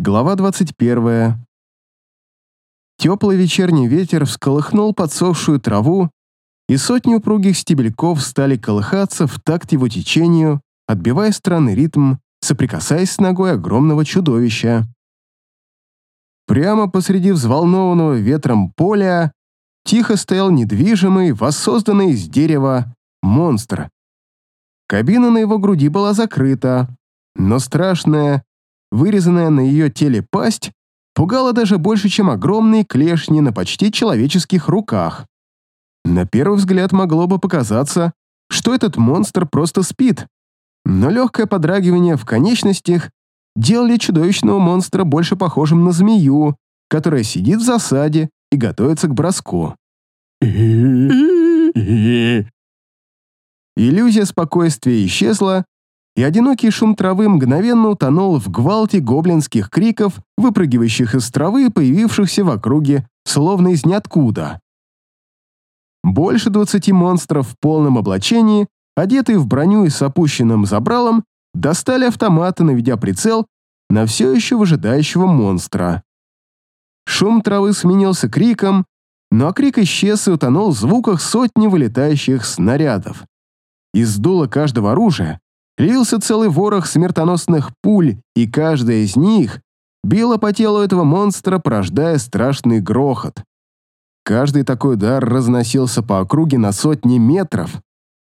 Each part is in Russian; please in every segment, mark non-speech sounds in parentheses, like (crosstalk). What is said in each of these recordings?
Глава 21. Теплый вечерний ветер всколыхнул подсохшую траву, и сотни упругих стебельков стали колыхаться в такт его течению, отбивая странный ритм, соприкасаясь с ногой огромного чудовища. Прямо посреди взволнованного ветром поля тихо стоял недвижимый, воссозданный из дерева монстр. Кабина на его груди была закрыта, но страшная, вырезанная на ее теле пасть пугала даже больше, чем огромные клешни на почти человеческих руках. На первый взгляд могло бы показаться, что этот монстр просто спит, но легкое подрагивание в конечностях делали чудовищного монстра больше похожим на змею, которая сидит в засаде и готовится к броску. (laughs) Иллюзия спокойствия исчезла, и одинокий шум травы мгновенно утонул в гвалте гоблинских криков, выпрыгивающих из травы и появившихся в округе, словно из ниоткуда. Больше двадцати монстров в полном облачении, одетые в броню и с опущенным забралом, достали автоматы, наведя прицел на все еще выжидающего монстра. Шум травы сменился криком, но крик исчез и утонул в звуках сотни вылетающих снарядов. Из дула каждого оружия лился целый ворох смертоносных пуль, и каждая из них била по телу этого монстра, порождая страшный грохот. Каждый такой удар разносился по округе на сотни метров.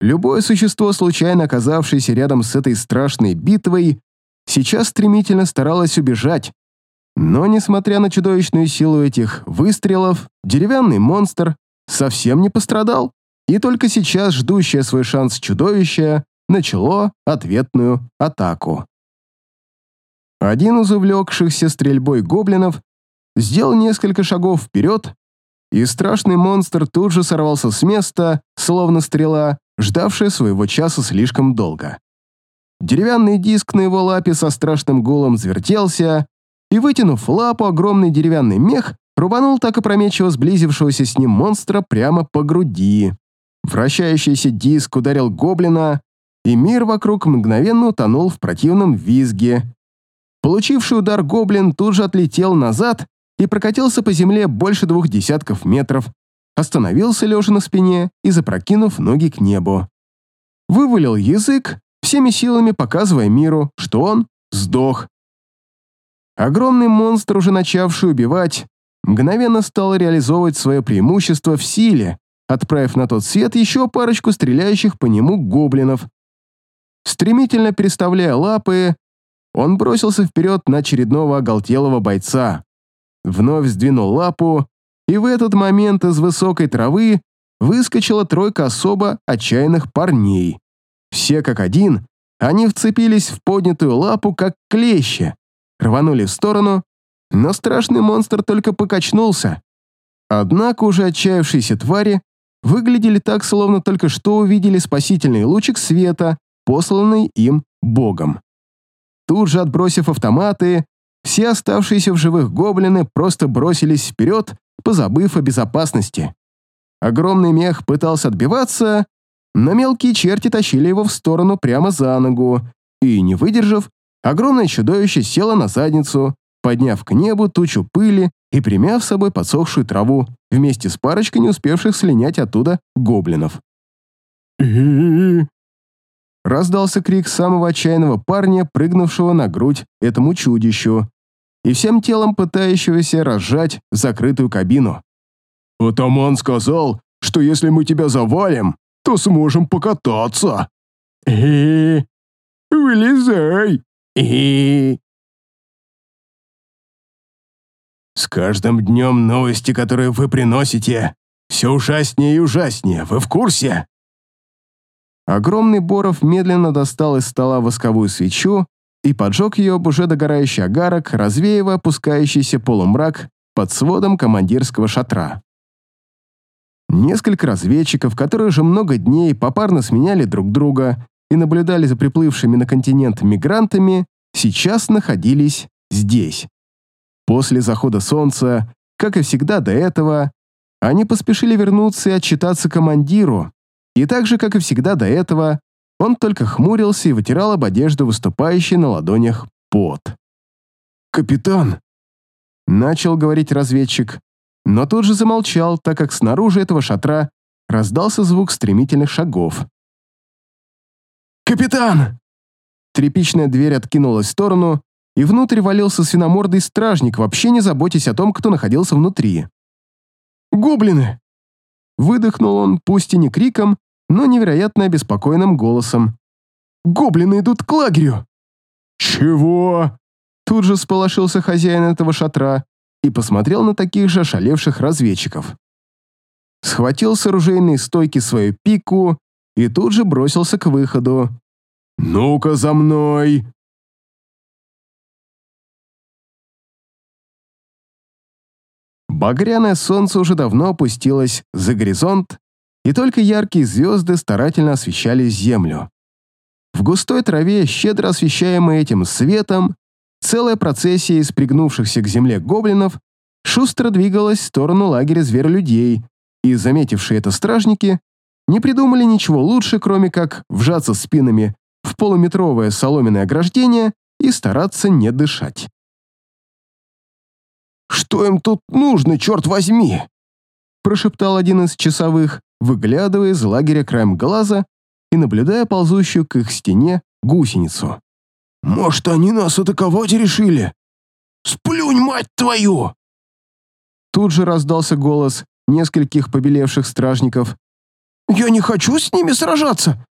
Любое существо, случайно оказавшееся рядом с этой страшной битвой, сейчас стремительно старалось убежать. Но, несмотря на чудовищную силу этих выстрелов, деревянный монстр совсем не пострадал, и только сейчас ждущее свой шанс чудовище начало ответную атаку. Один из увлекшихся стрельбой гоблинов сделал несколько шагов вперед, и страшный монстр тут же сорвался с места, словно стрела, ждавшая своего часа слишком долго. Деревянный диск на его лапе со страшным гулом завертелся, и, вытянув лапу, огромный деревянный мех рубанул так опрометчиво сблизившегося с ним монстра прямо по груди. Вращающийся диск ударил гоблина, и мир вокруг мгновенно утонул в противном визге. Получивший удар гоблин тут же отлетел назад и прокатился по земле больше двух десятков метров, остановился лежа на спине и запрокинув ноги к небу. Вывалил язык, всеми силами показывая миру, что он сдох. Огромный монстр, уже начавший убивать, мгновенно стал реализовывать свое преимущество в силе, отправив на тот свет еще парочку стреляющих по нему гоблинов, Стремительно переставляя лапы, он бросился вперед на очередного оголтелого бойца. Вновь сдвинул лапу, и в этот момент из высокой травы выскочила тройка особо отчаянных парней. Все как один, они вцепились в поднятую лапу, как клещи, рванули в сторону, но страшный монстр только покачнулся. Однако уже отчаявшиеся твари выглядели так, словно только что увидели спасительный лучик света посланный им богом. Тут же отбросив автоматы, все оставшиеся в живых гоблины просто бросились вперед, позабыв о безопасности. Огромный мех пытался отбиваться, но мелкие черти тащили его в сторону прямо за ногу, и, не выдержав, огромное чудовище село на задницу, подняв к небу тучу пыли и примяв с собой подсохшую траву, вместе с парочкой не успевших слинять оттуда гоблинов. Раздался крик самого отчаянного парня, прыгнувшего на грудь этому чудищу и всем телом пытающегося разжать закрытую кабину. «Атаман сказал, что если мы тебя завалим, то сможем покататься». «Э-э-э, вылезай, э-э-э». С каждым днем новости, которые вы приносите, все ужаснее и ужаснее, вы в курсе? Огромный Боров медленно достал из стола восковую свечу и поджег ее об уже догорающий огарок, развеивая опускающийся полумрак под сводом командирского шатра. Несколько разведчиков, которые уже много дней попарно сменяли друг друга и наблюдали за приплывшими на континент мигрантами, сейчас находились здесь. После захода солнца, как и всегда до этого, они поспешили вернуться и отчитаться командиру, и так же, как и всегда до этого, он только хмурился и вытирал об одежду выступающий на ладонях пот. капитан!» Начал говорить разведчик, но тут же замолчал, так как снаружи этого шатра раздался звук стремительных шагов. «Капитан!» Тряпичная дверь откинулась в сторону, и внутрь валился свиномордый стражник, вообще не заботясь о том, кто находился внутри. «Гоблины!» Выдохнул он, пусть и не криком, но невероятно обеспокоенным голосом. «Гоблины идут к лагерю!» «Чего?» Тут же сполошился хозяин этого шатра и посмотрел на таких же ошалевших разведчиков. Схватил с оружейной стойки свою пику и тут же бросился к выходу. «Ну-ка за мной!» Багряное солнце уже давно опустилось за горизонт, и только яркие звезды старательно освещали землю. В густой траве, щедро освещаемой этим светом, целая процессия из пригнувшихся к земле гоблинов шустро двигалась в сторону лагеря зверолюдей, и, заметившие это стражники, не придумали ничего лучше, кроме как вжаться спинами в полуметровое соломенное ограждение и стараться не дышать. «Что им тут нужно, черт возьми?» прошептал один из часовых, выглядывая из лагеря краем глаза и наблюдая ползущую к их стене гусеницу. «Может, они нас атаковать решили? Сплюнь, мать твою!» Тут же раздался голос нескольких побелевших стражников. «Я не хочу с ними сражаться!»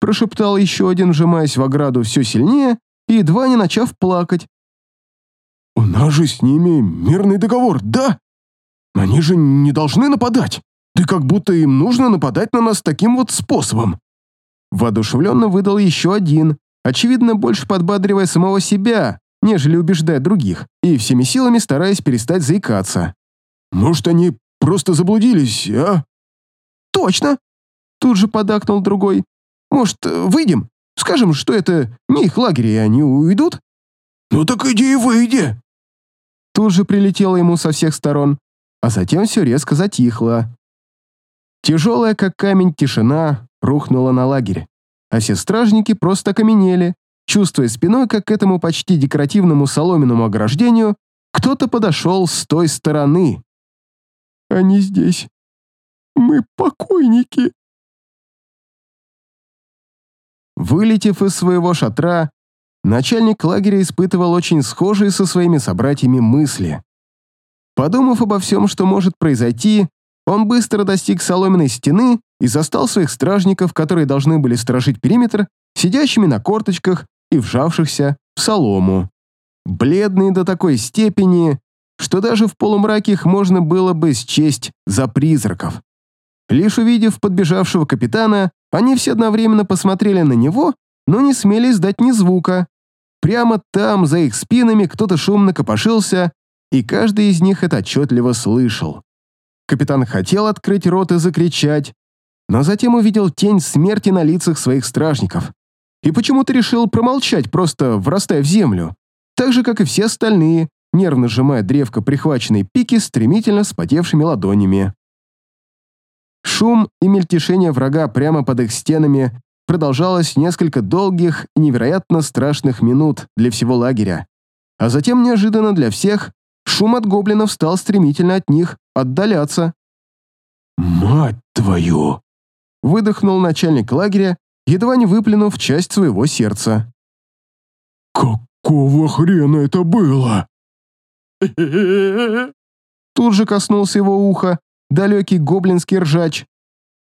Прошептал еще один, вжимаясь в ограду все сильнее и едва не начав плакать. «У нас же с ними мирный договор, да? Они же не должны нападать. Да как будто им нужно нападать на нас таким вот способом». Воодушевленно выдал еще один, очевидно, больше подбадривая самого себя, нежели убеждая других, и всеми силами стараясь перестать заикаться. «Может, они просто заблудились, а?» «Точно!» Тут же подакнул другой. «Может, выйдем? Скажем, что это не их лагерь, и они уйдут?» «Ну так иди и выйди!» Тут же прилетело ему со всех сторон, а затем все резко затихло. Тяжелая, как камень, тишина рухнула на лагерь, а все стражники просто окаменели, чувствуя спиной, как к этому почти декоративному соломенному ограждению кто-то подошел с той стороны. «Они здесь. Мы покойники». Вылетев из своего шатра, начальник лагеря испытывал очень схожие со своими собратьями мысли. Подумав обо всем, что может произойти, он быстро достиг соломенной стены и застал своих стражников, которые должны были сторожить периметр, сидящими на корточках и вжавшихся в солому. Бледные до такой степени, что даже в полумраке их можно было бы счесть за призраков. Лишь увидев подбежавшего капитана, они все одновременно посмотрели на него, но не смели издать ни звука. Прямо там, за их спинами, кто-то шумно копошился, и каждый из них это отчетливо слышал. Капитан хотел открыть рот и закричать, но затем увидел тень смерти на лицах своих стражников. И почему-то решил промолчать, просто врастая в землю, так же, как и все остальные, нервно сжимая древко прихваченной пики стремительно спотевшими ладонями. Шум и мельтешение врага прямо под их стенами продолжалось несколько долгих и невероятно страшных минут для всего лагеря. А затем, неожиданно для всех, шум от гоблинов стал стремительно от них отдаляться. «Мать твою!» — выдохнул начальник лагеря, едва не выплюнув часть своего сердца. «Какого хрена это было?» Тут же коснулся его уха далекий гоблинский ржач.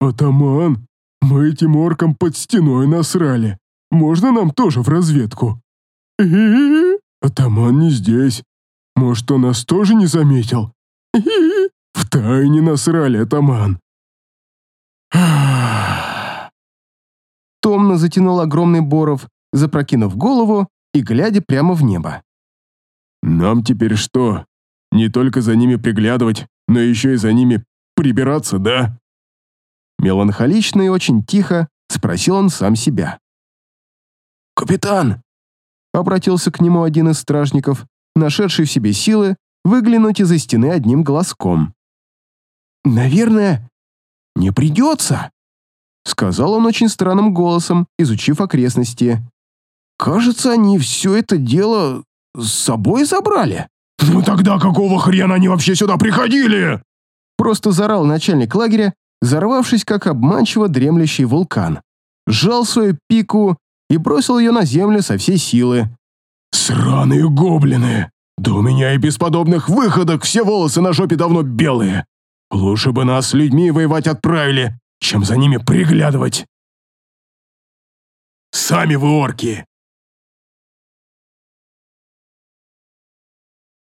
«Атаман, мы этим оркам под стеной насрали. Можно нам тоже в разведку?» (laughs) «Атаман не здесь. Может, он нас тоже не заметил?» (laughs) «В тайне насрали, атаман». (sighs) Томно затянул огромный Боров, запрокинув голову и глядя прямо в небо. «Нам теперь что? Не только за ними приглядывать, но еще и за ними прибираться, да?» Меланхолично и очень тихо спросил он сам себя. «Капитан!» — обратился к нему один из стражников, нашедший в себе силы выглянуть из-за стены одним глазком. «Наверное, не придется», — сказал он очень странным голосом, изучив окрестности. «Кажется, они все это дело с собой забрали?» «Ну тогда какого хрена они вообще сюда приходили?» Просто зарал начальник лагеря, взорвавшись как обманчиво дремлющий вулкан. Сжал свою пику и бросил ее на землю со всей силы. «Сраные гоблины! Да у меня и без подобных выходок все волосы на жопе давно белые. Лучше бы нас с людьми воевать отправили, чем за ними приглядывать. Сами вы орки,